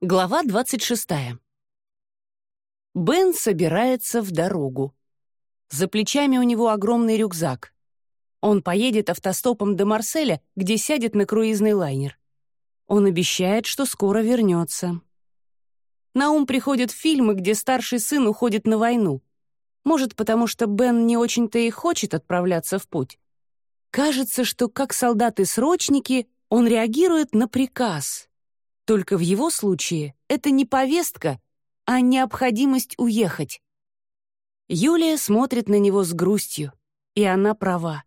Глава 26. Бен собирается в дорогу. За плечами у него огромный рюкзак. Он поедет автостопом до Марселя, где сядет на круизный лайнер. Он обещает, что скоро вернется. На ум приходят фильмы, где старший сын уходит на войну. Может, потому что Бен не очень-то и хочет отправляться в путь. Кажется, что как солдаты-срочники он реагирует на приказ — только в его случае это не повестка, а необходимость уехать. Юлия смотрит на него с грустью, и она права.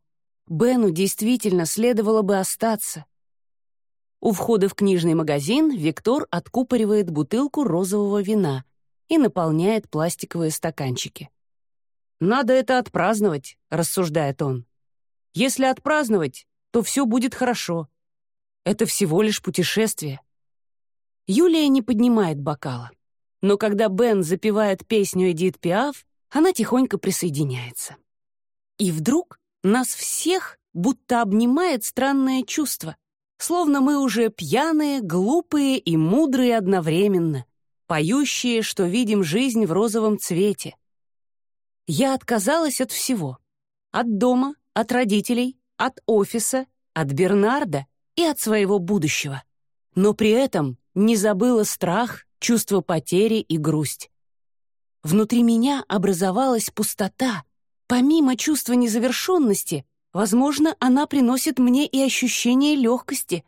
Бену действительно следовало бы остаться. У входа в книжный магазин Виктор откупоривает бутылку розового вина и наполняет пластиковые стаканчики. «Надо это отпраздновать», — рассуждает он. «Если отпраздновать, то все будет хорошо. Это всего лишь путешествие. Юлия не поднимает бокала. Но когда Бен запевает песню Эдит Пиаф, она тихонько присоединяется. И вдруг нас всех будто обнимает странное чувство, словно мы уже пьяные, глупые и мудрые одновременно, поющие, что видим жизнь в розовом цвете. Я отказалась от всего. От дома, от родителей, от офиса, от Бернарда и от своего будущего. Но при этом не забыла страх, чувство потери и грусть. Внутри меня образовалась пустота. Помимо чувства незавершенности, возможно, она приносит мне и ощущение легкости.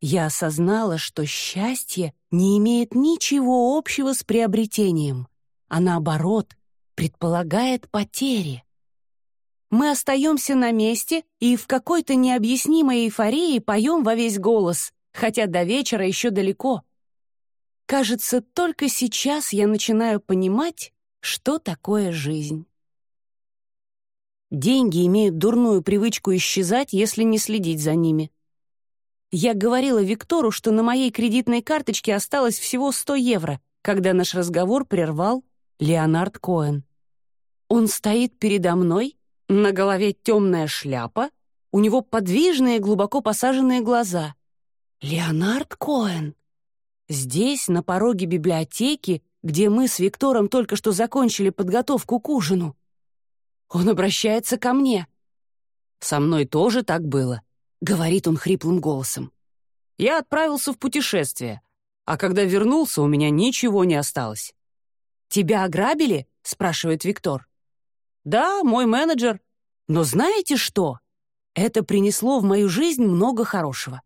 Я осознала, что счастье не имеет ничего общего с приобретением, а наоборот, предполагает потери. Мы остаемся на месте и в какой-то необъяснимой эйфории поем во весь голос хотя до вечера еще далеко. Кажется, только сейчас я начинаю понимать, что такое жизнь. Деньги имеют дурную привычку исчезать, если не следить за ними. Я говорила Виктору, что на моей кредитной карточке осталось всего 100 евро, когда наш разговор прервал Леонард Коэн. Он стоит передо мной, на голове темная шляпа, у него подвижные, глубоко посаженные глаза. Леонард Коэн. Здесь, на пороге библиотеки, где мы с Виктором только что закончили подготовку к ужину. Он обращается ко мне. «Со мной тоже так было», — говорит он хриплым голосом. «Я отправился в путешествие, а когда вернулся, у меня ничего не осталось». «Тебя ограбили?» — спрашивает Виктор. «Да, мой менеджер. Но знаете что? Это принесло в мою жизнь много хорошего.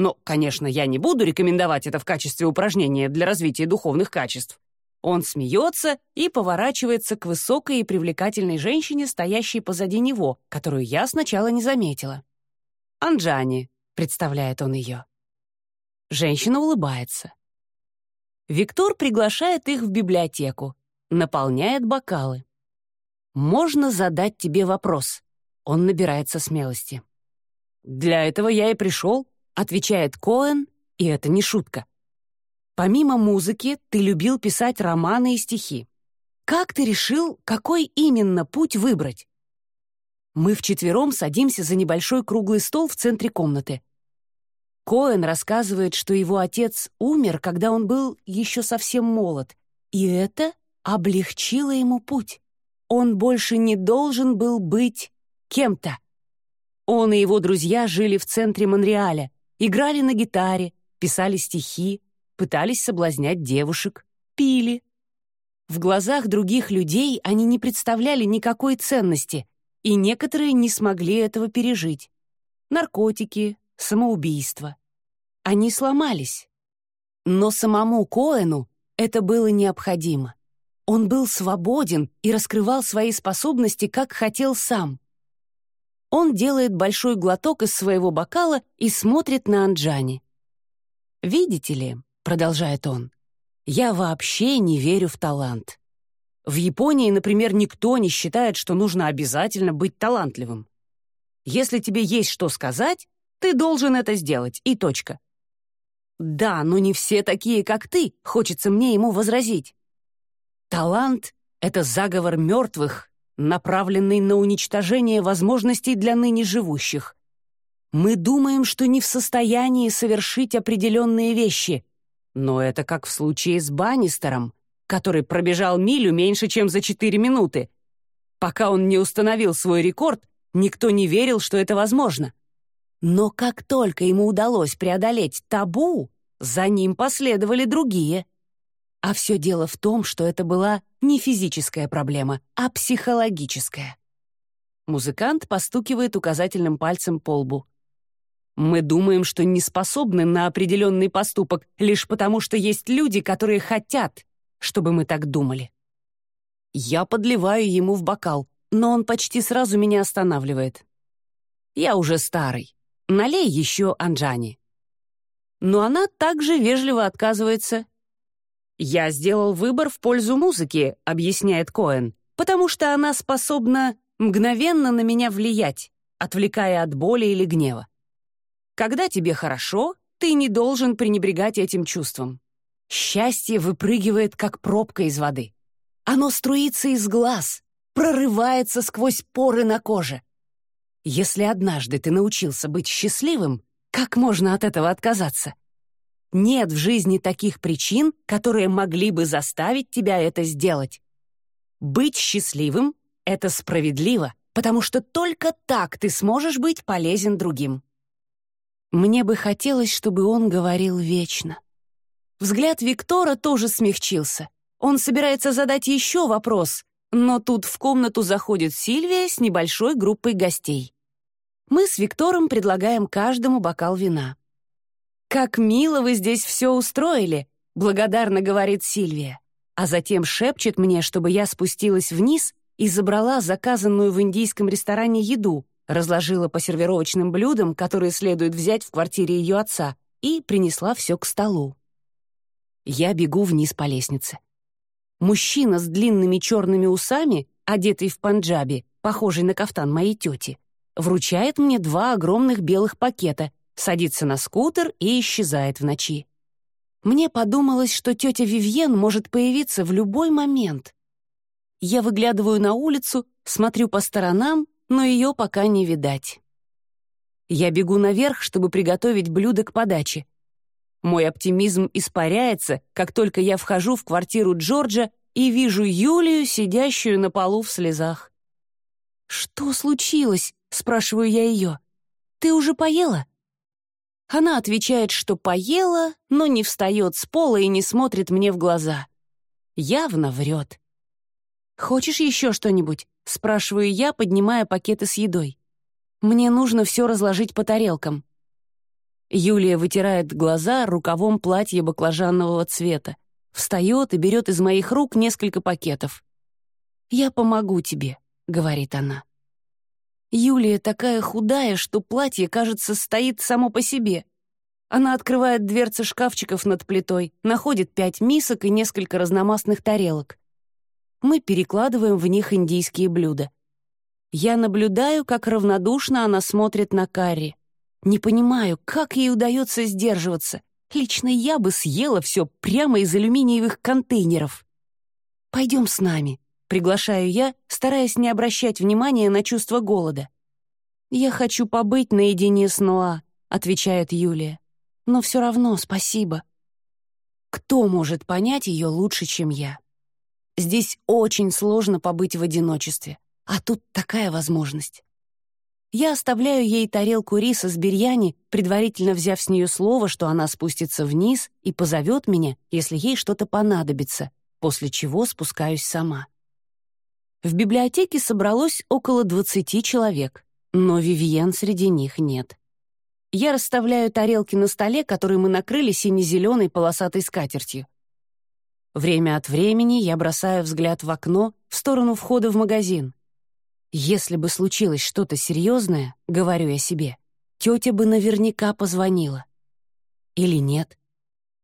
Но, конечно, я не буду рекомендовать это в качестве упражнения для развития духовных качеств. Он смеется и поворачивается к высокой и привлекательной женщине, стоящей позади него, которую я сначала не заметила. «Анджани», — представляет он ее. Женщина улыбается. Виктор приглашает их в библиотеку, наполняет бокалы. «Можно задать тебе вопрос?» Он набирается смелости. «Для этого я и пришел», Отвечает Коэн, и это не шутка. Помимо музыки, ты любил писать романы и стихи. Как ты решил, какой именно путь выбрать? Мы вчетвером садимся за небольшой круглый стол в центре комнаты. Коэн рассказывает, что его отец умер, когда он был еще совсем молод, и это облегчило ему путь. Он больше не должен был быть кем-то. Он и его друзья жили в центре Монреаля, Играли на гитаре, писали стихи, пытались соблазнять девушек, пили. В глазах других людей они не представляли никакой ценности, и некоторые не смогли этого пережить. Наркотики, самоубийство. Они сломались. Но самому Коэну это было необходимо. Он был свободен и раскрывал свои способности, как хотел сам. Он делает большой глоток из своего бокала и смотрит на Анджани. «Видите ли», — продолжает он, — «я вообще не верю в талант. В Японии, например, никто не считает, что нужно обязательно быть талантливым. Если тебе есть что сказать, ты должен это сделать, и точка. Да, но не все такие, как ты, хочется мне ему возразить. Талант — это заговор мертвых, направленный на уничтожение возможностей для ныне живущих. Мы думаем, что не в состоянии совершить определенные вещи, Но это как в случае с Баннистером, который пробежал милю меньше, чем за 4 минуты. Пока он не установил свой рекорд, никто не верил, что это возможно. Но как только ему удалось преодолеть табу, за ним последовали другие. А все дело в том, что это была не физическая проблема, а психологическая. Музыкант постукивает указательным пальцем по лбу. Мы думаем, что не способны на определенный поступок лишь потому, что есть люди, которые хотят, чтобы мы так думали. Я подливаю ему в бокал, но он почти сразу меня останавливает. Я уже старый. Налей еще Анджани. Но она также вежливо отказывается. «Я сделал выбор в пользу музыки», — объясняет Коэн, «потому что она способна мгновенно на меня влиять, отвлекая от боли или гнева. Когда тебе хорошо, ты не должен пренебрегать этим чувством. Счастье выпрыгивает, как пробка из воды. Оно струится из глаз, прорывается сквозь поры на коже. Если однажды ты научился быть счастливым, как можно от этого отказаться? Нет в жизни таких причин, которые могли бы заставить тебя это сделать. Быть счастливым это справедливо, потому что только так ты сможешь быть полезен другим. Мне бы хотелось, чтобы он говорил вечно. Взгляд Виктора тоже смягчился. Он собирается задать еще вопрос, но тут в комнату заходит Сильвия с небольшой группой гостей. Мы с Виктором предлагаем каждому бокал вина. «Как мило вы здесь все устроили», — благодарно говорит Сильвия, а затем шепчет мне, чтобы я спустилась вниз и забрала заказанную в индийском ресторане еду, разложила по сервировочным блюдам, которые следует взять в квартире ее отца, и принесла все к столу. Я бегу вниз по лестнице. Мужчина с длинными черными усами, одетый в панджаби, похожий на кафтан моей тети, вручает мне два огромных белых пакета, садится на скутер и исчезает в ночи. Мне подумалось, что тетя Вивьен может появиться в любой момент. Я выглядываю на улицу, смотрю по сторонам, но ее пока не видать. Я бегу наверх, чтобы приготовить блюдо к подаче. Мой оптимизм испаряется, как только я вхожу в квартиру Джорджа и вижу Юлию, сидящую на полу в слезах. «Что случилось?» — спрашиваю я ее. «Ты уже поела?» Она отвечает, что поела, но не встает с пола и не смотрит мне в глаза. Явно врет. «Хочешь еще что-нибудь?» — спрашиваю я, поднимая пакеты с едой. «Мне нужно все разложить по тарелкам». Юлия вытирает глаза рукавом платья баклажанового цвета, встает и берет из моих рук несколько пакетов. «Я помогу тебе», — говорит она. Юлия такая худая, что платье, кажется, стоит само по себе. Она открывает дверцы шкафчиков над плитой, находит пять мисок и несколько разномастных тарелок мы перекладываем в них индийские блюда. Я наблюдаю, как равнодушно она смотрит на карри. Не понимаю, как ей удается сдерживаться. Лично я бы съела все прямо из алюминиевых контейнеров. «Пойдем с нами», — приглашаю я, стараясь не обращать внимания на чувство голода. «Я хочу побыть наедине с Ноа», — отвечает Юлия. «Но все равно спасибо». Кто может понять ее лучше, чем я? Здесь очень сложно побыть в одиночестве, а тут такая возможность. Я оставляю ей тарелку риса с бирьяни, предварительно взяв с нее слово, что она спустится вниз и позовет меня, если ей что-то понадобится, после чего спускаюсь сама. В библиотеке собралось около 20 человек, но Вивьен среди них нет. Я расставляю тарелки на столе, которые мы накрыли сине-зеленой полосатой скатертью. Время от времени я бросаю взгляд в окно в сторону входа в магазин. Если бы случилось что-то серьезное, говорю я себе, тетя бы наверняка позвонила. Или нет?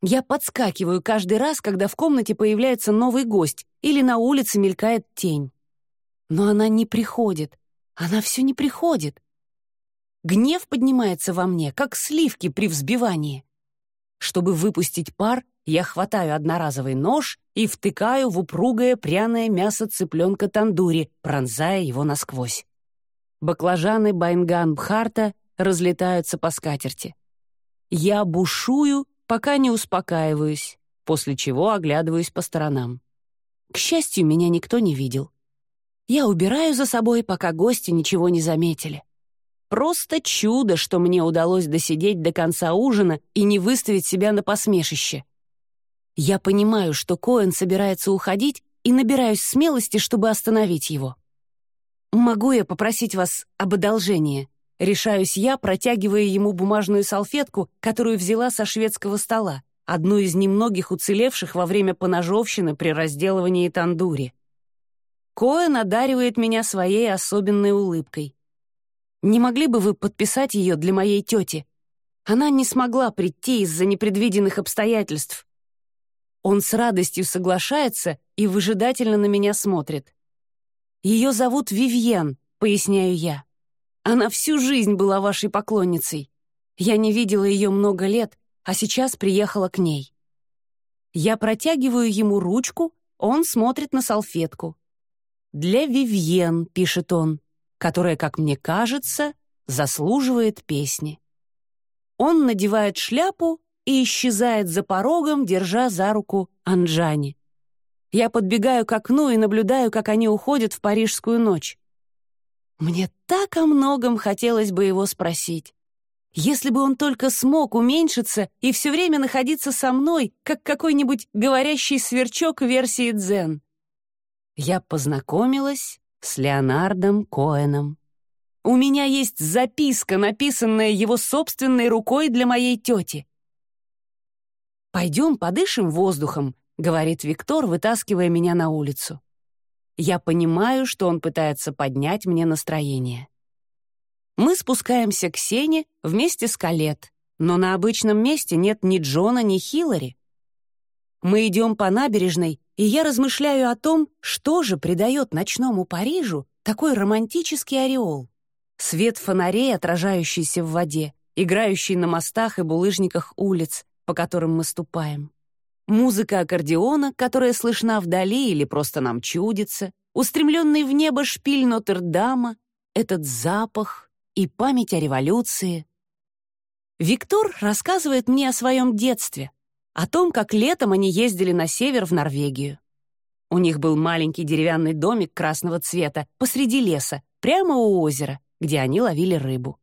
Я подскакиваю каждый раз, когда в комнате появляется новый гость или на улице мелькает тень. Но она не приходит. Она все не приходит. Гнев поднимается во мне, как сливки при взбивании. Чтобы выпустить пар, я хватаю одноразовый нож и втыкаю в упругое пряное мясо цыпленка тандури, пронзая его насквозь. Баклажаны Байнган Бхарта разлетаются по скатерти. Я бушую пока не успокаиваюсь, после чего оглядываюсь по сторонам. К счастью, меня никто не видел. Я убираю за собой, пока гости ничего не заметили. Просто чудо, что мне удалось досидеть до конца ужина и не выставить себя на посмешище. Я понимаю, что Коэн собирается уходить, и набираюсь смелости, чтобы остановить его. «Могу я попросить вас об одолжении?» Решаюсь я, протягивая ему бумажную салфетку, которую взяла со шведского стола, одну из немногих уцелевших во время поножовщины при разделывании тандури. Коэн одаривает меня своей особенной улыбкой. «Не могли бы вы подписать ее для моей тети? Она не смогла прийти из-за непредвиденных обстоятельств». Он с радостью соглашается и выжидательно на меня смотрит. «Ее зовут Вивьен», — поясняю я. «Она всю жизнь была вашей поклонницей. Я не видела ее много лет, а сейчас приехала к ней». Я протягиваю ему ручку, он смотрит на салфетку. «Для Вивьен», — пишет он, которая, как мне кажется, заслуживает песни. Он надевает шляпу и исчезает за порогом, держа за руку Анджани. Я подбегаю к окну и наблюдаю, как они уходят в парижскую ночь. Мне так о многом хотелось бы его спросить. Если бы он только смог уменьшиться и все время находиться со мной, как какой-нибудь говорящий сверчок версии дзен я познакомилась с Леонардом Коэном. У меня есть записка, написанная его собственной рукой для моей тети. «Пойдем подышим воздухом», — говорит Виктор, вытаскивая меня на улицу. Я понимаю, что он пытается поднять мне настроение. Мы спускаемся к Сене вместе с Калет, но на обычном месте нет ни Джона, ни Хиллари. Мы идем по набережной, и я размышляю о том, что же придает ночному Парижу такой романтический ореол. Свет фонарей, отражающийся в воде, играющий на мостах и булыжниках улиц, по которым мы ступаем. Музыка аккордеона, которая слышна вдали или просто нам чудится, устремленный в небо шпиль Нотр-Дама, этот запах и память о революции. Виктор рассказывает мне о своем детстве, о том, как летом они ездили на север в Норвегию. У них был маленький деревянный домик красного цвета посреди леса, прямо у озера, где они ловили рыбу.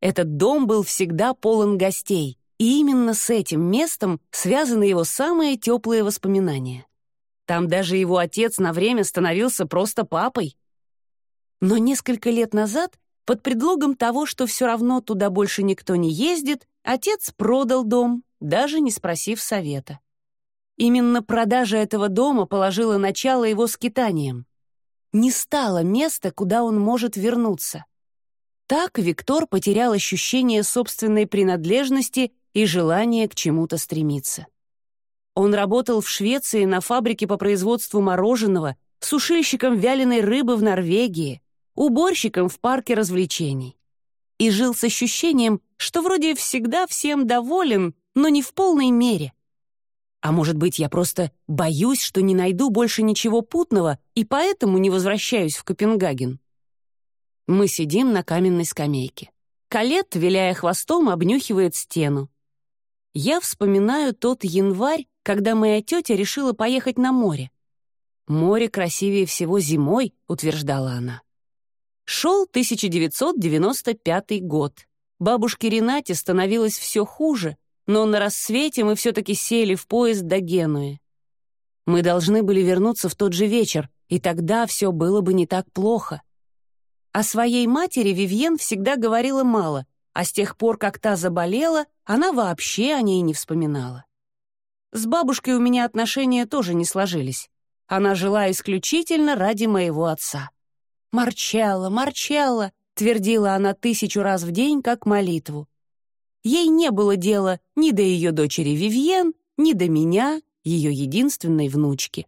Этот дом был всегда полон гостей, и именно с этим местом связаны его самые теплые воспоминания. Там даже его отец на время становился просто папой. Но несколько лет назад, под предлогом того, что все равно туда больше никто не ездит, отец продал дом даже не спросив совета. Именно продажа этого дома положила начало его скитаниям. Не стало места, куда он может вернуться. Так Виктор потерял ощущение собственной принадлежности и желание к чему-то стремиться. Он работал в Швеции на фабрике по производству мороженого, сушильщиком вяленой рыбы в Норвегии, уборщиком в парке развлечений. И жил с ощущением, что вроде всегда всем доволен, но не в полной мере. А может быть, я просто боюсь, что не найду больше ничего путного и поэтому не возвращаюсь в Копенгаген. Мы сидим на каменной скамейке. Калет, виляя хвостом, обнюхивает стену. Я вспоминаю тот январь, когда моя тетя решила поехать на море. «Море красивее всего зимой», — утверждала она. Шел 1995 год. Бабушке Ренате становилось все хуже, но на рассвете мы все-таки сели в поезд до Генуи. Мы должны были вернуться в тот же вечер, и тогда все было бы не так плохо. О своей матери Вивьен всегда говорила мало, а с тех пор, как та заболела, она вообще о ней не вспоминала. С бабушкой у меня отношения тоже не сложились. Она жила исключительно ради моего отца. «Марчелла, Марчелла!» — твердила она тысячу раз в день, как молитву. Ей не было дела ни до ее дочери Вивьен, ни до меня, ее единственной внучки.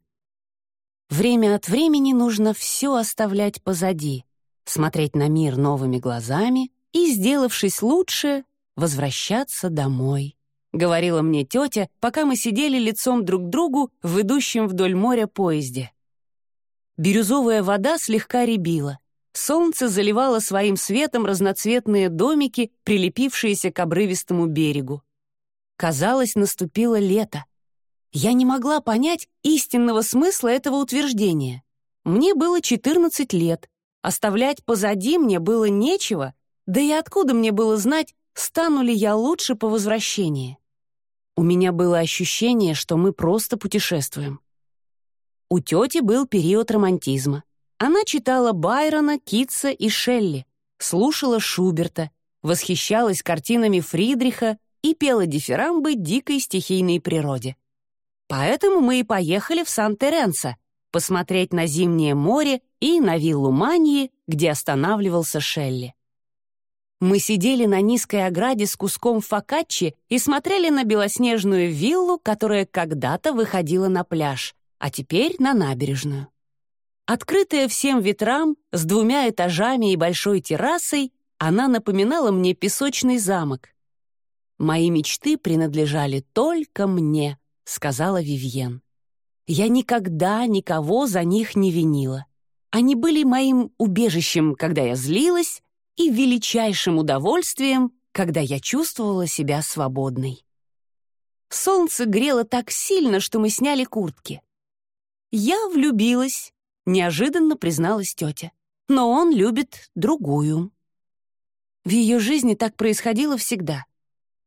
Время от времени нужно все оставлять позади, смотреть на мир новыми глазами и, сделавшись лучше, возвращаться домой. Говорила мне тетя, пока мы сидели лицом друг к другу в идущем вдоль моря поезде. Бирюзовая вода слегка рябила. Солнце заливало своим светом разноцветные домики, прилепившиеся к обрывистому берегу. Казалось, наступило лето. Я не могла понять истинного смысла этого утверждения. Мне было 14 лет. Оставлять позади мне было нечего, да и откуда мне было знать, стану ли я лучше по возвращении. У меня было ощущение, что мы просто путешествуем. У тети был период романтизма. Она читала Байрона, Китса и Шелли, слушала Шуберта, восхищалась картинами Фридриха и пела дифирамбы дикой стихийной природе. Поэтому мы и поехали в Сан-Теренсо посмотреть на зимнее море и на виллу Маньи, где останавливался Шелли. Мы сидели на низкой ограде с куском фокаччи и смотрели на белоснежную виллу, которая когда-то выходила на пляж, а теперь на набережную. Открытая всем ветрам, с двумя этажами и большой террасой, она напоминала мне песочный замок. «Мои мечты принадлежали только мне», — сказала Вивьен. «Я никогда никого за них не винила. Они были моим убежищем, когда я злилась, и величайшим удовольствием, когда я чувствовала себя свободной. Солнце грело так сильно, что мы сняли куртки. «Я влюбилась», — неожиданно призналась тетя. «Но он любит другую». В ее жизни так происходило всегда.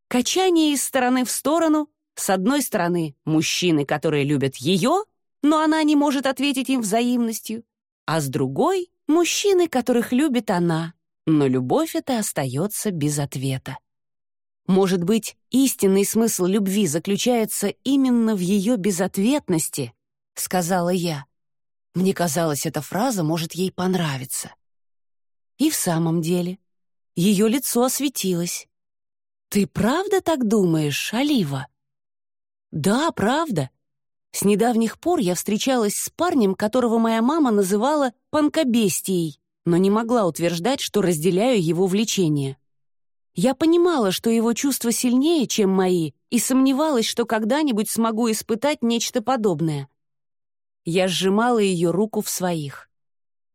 Качание из стороны в сторону, с одной стороны, мужчины, которые любят ее, но она не может ответить им взаимностью, а с другой — мужчины, которых любит она, но любовь эта остается без ответа. Может быть, истинный смысл любви заключается именно в ее безответности, сказала я. Мне казалось, эта фраза может ей понравиться. И в самом деле, ее лицо осветилось. «Ты правда так думаешь, Олива?» «Да, правда. С недавних пор я встречалась с парнем, которого моя мама называла панкобестией но не могла утверждать, что разделяю его влечение. Я понимала, что его чувства сильнее, чем мои, и сомневалась, что когда-нибудь смогу испытать нечто подобное. Я сжимала ее руку в своих.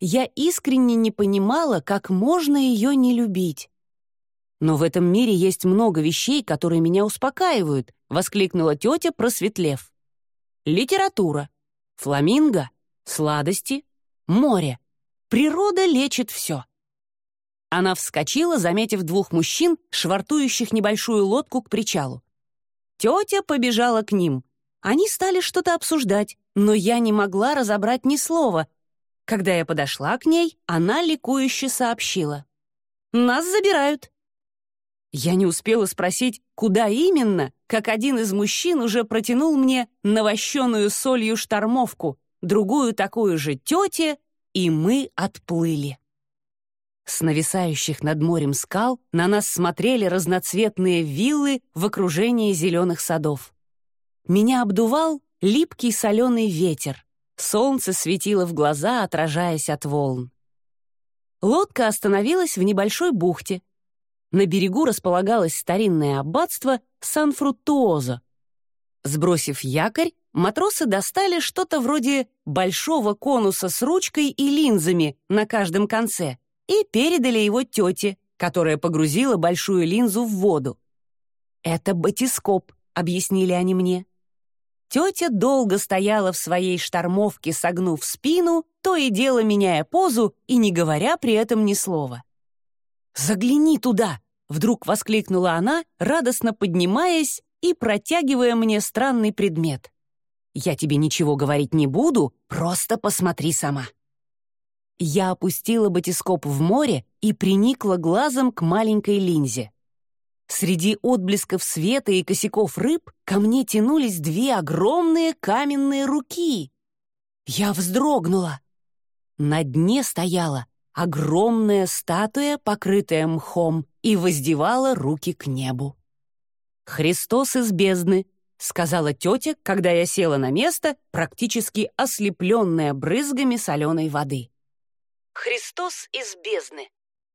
Я искренне не понимала, как можно ее не любить. «Но в этом мире есть много вещей, которые меня успокаивают», — воскликнула тетя, просветлев. «Литература, фламинго, сладости, море. Природа лечит все. Она вскочила, заметив двух мужчин, швартующих небольшую лодку к причалу. Тетя побежала к ним. Они стали что-то обсуждать, но я не могла разобрать ни слова. Когда я подошла к ней, она ликующе сообщила. «Нас забирают». Я не успела спросить, куда именно, как один из мужчин уже протянул мне навощенную солью штормовку, другую такую же тете и мы отплыли. С нависающих над морем скал на нас смотрели разноцветные виллы в окружении зеленых садов. Меня обдувал липкий соленый ветер. Солнце светило в глаза, отражаясь от волн. Лодка остановилась в небольшой бухте. На берегу располагалось старинное аббатство Сан-Фруттуозо. Сбросив якорь, матросы достали что-то вроде большого конуса с ручкой и линзами на каждом конце и передали его тете, которая погрузила большую линзу в воду. «Это батископ», — объяснили они мне. Тетя долго стояла в своей штормовке, согнув спину, то и дело меняя позу и не говоря при этом ни слова. «Загляни туда!» — вдруг воскликнула она, радостно поднимаясь и протягивая мне странный предмет. Я тебе ничего говорить не буду, просто посмотри сама». Я опустила батископ в море и приникла глазом к маленькой линзе. Среди отблесков света и косяков рыб ко мне тянулись две огромные каменные руки. Я вздрогнула. На дне стояла огромная статуя, покрытая мхом, и воздевала руки к небу. Христос из бездны сказала тетя, когда я села на место, практически ослепленная брызгами соленой воды. Христос из бездны.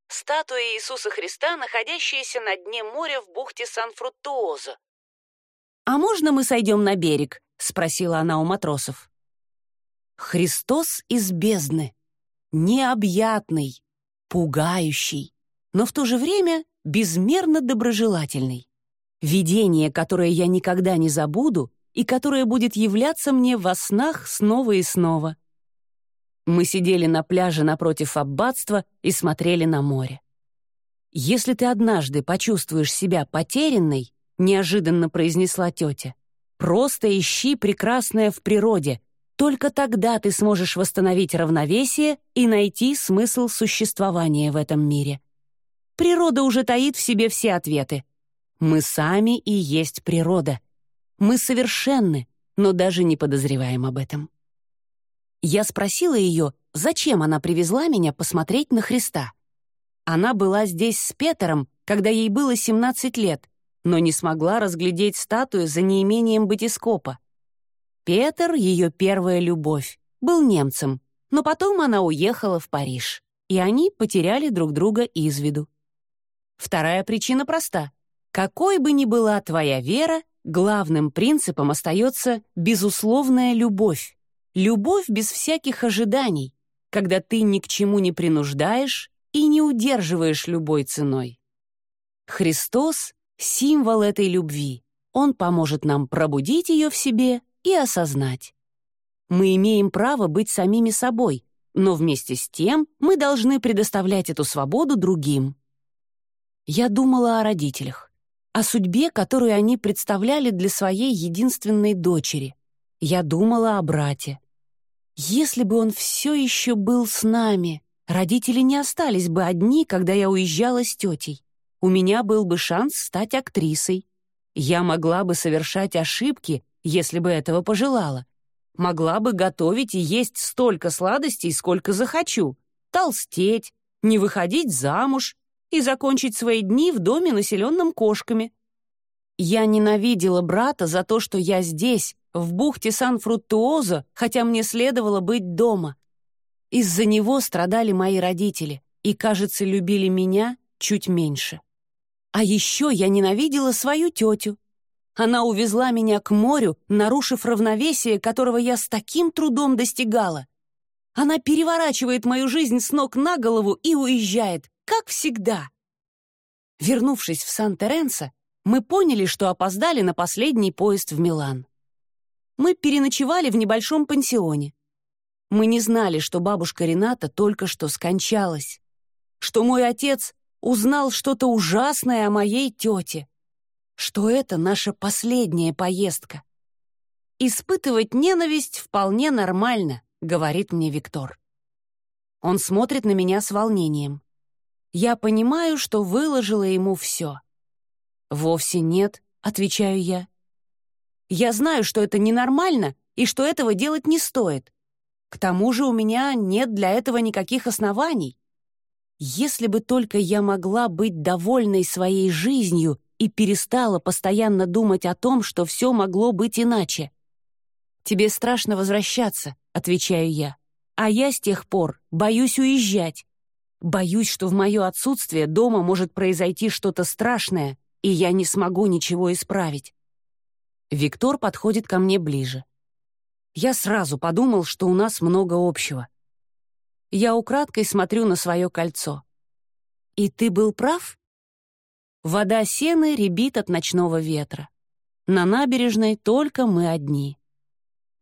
Статуя Иисуса Христа, находящаяся на дне моря в бухте Сан-Фруттуозо. «А можно мы сойдем на берег?» — спросила она у матросов. Христос из бездны. Необъятный, пугающий, но в то же время безмерно доброжелательный. Видение, которое я никогда не забуду и которое будет являться мне во снах снова и снова. Мы сидели на пляже напротив аббатства и смотрели на море. «Если ты однажды почувствуешь себя потерянной», — неожиданно произнесла тетя, «просто ищи прекрасное в природе. Только тогда ты сможешь восстановить равновесие и найти смысл существования в этом мире. Природа уже таит в себе все ответы. Мы сами и есть природа. Мы совершенны, но даже не подозреваем об этом. Я спросила ее, зачем она привезла меня посмотреть на Христа. Она была здесь с Петером, когда ей было 17 лет, но не смогла разглядеть статую за неимением батископа. Петр — ее первая любовь, был немцем, но потом она уехала в Париж, и они потеряли друг друга из виду. Вторая причина проста. Какой бы ни была твоя вера, главным принципом остается безусловная любовь. Любовь без всяких ожиданий, когда ты ни к чему не принуждаешь и не удерживаешь любой ценой. Христос — символ этой любви. Он поможет нам пробудить ее в себе и осознать. Мы имеем право быть самими собой, но вместе с тем мы должны предоставлять эту свободу другим. Я думала о родителях, о судьбе, которую они представляли для своей единственной дочери. Я думала о брате. Если бы он все еще был с нами, Родители не остались бы одни, когда я уезжала с тетей. У меня был бы шанс стать актрисой. Я могла бы совершать ошибки, если бы этого пожелала. Могла бы готовить и есть столько сладостей, сколько захочу. Толстеть, не выходить замуж и закончить свои дни в доме, населенном кошками. Я ненавидела брата за то, что я здесь, в бухте Сан-Фруттуозо, хотя мне следовало быть дома. Из-за него страдали мои родители и, кажется, любили меня чуть меньше. А еще я ненавидела свою тетю. Она увезла меня к морю, нарушив равновесие, которого я с таким трудом достигала. Она переворачивает мою жизнь с ног на голову и уезжает, как всегда. Вернувшись в Сан-Теренсо, мы поняли, что опоздали на последний поезд в Милан. Мы переночевали в небольшом пансионе. Мы не знали, что бабушка Рената только что скончалась, что мой отец узнал что-то ужасное о моей тете, что это наша последняя поездка. «Испытывать ненависть вполне нормально», — говорит мне Виктор. Он смотрит на меня с волнением. Я понимаю, что выложила ему все. «Вовсе нет», — отвечаю я. «Я знаю, что это ненормально и что этого делать не стоит. К тому же у меня нет для этого никаких оснований. Если бы только я могла быть довольной своей жизнью и перестала постоянно думать о том, что все могло быть иначе. «Тебе страшно возвращаться», — отвечаю я. «А я с тех пор боюсь уезжать. Боюсь, что в мое отсутствие дома может произойти что-то страшное, и я не смогу ничего исправить». Виктор подходит ко мне ближе. Я сразу подумал, что у нас много общего. Я украдкой смотрю на свое кольцо. «И ты был прав?» Вода сены рябит от ночного ветра. На набережной только мы одни.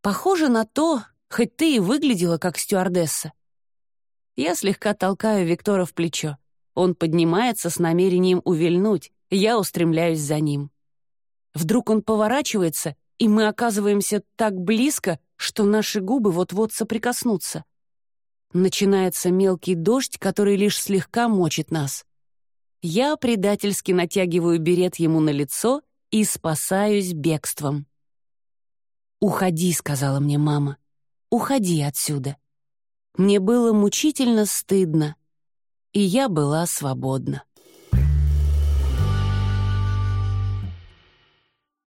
Похоже на то, хоть ты и выглядела как стюардесса. Я слегка толкаю Виктора в плечо. Он поднимается с намерением увильнуть, я устремляюсь за ним. Вдруг он поворачивается, и мы оказываемся так близко, что наши губы вот-вот соприкоснутся. Начинается мелкий дождь, который лишь слегка мочит нас. Я предательски натягиваю берет ему на лицо и спасаюсь бегством. «Уходи», — сказала мне мама. «Уходи отсюда». Мне было мучительно стыдно, и я была свободна.